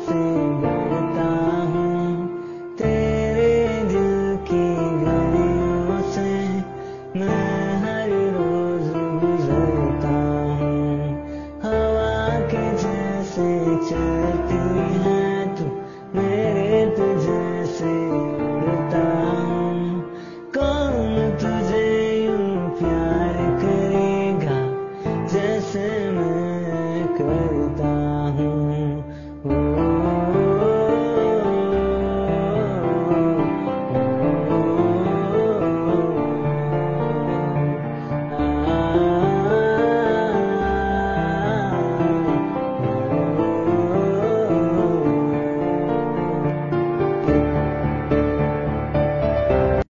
से हूँ। तेरे दिल की गलियों से मैं हर रोज हूँ। हवा के जैसे चलती है तू मेरे कौन तुझे प्यार करेगा जैसे मैं करता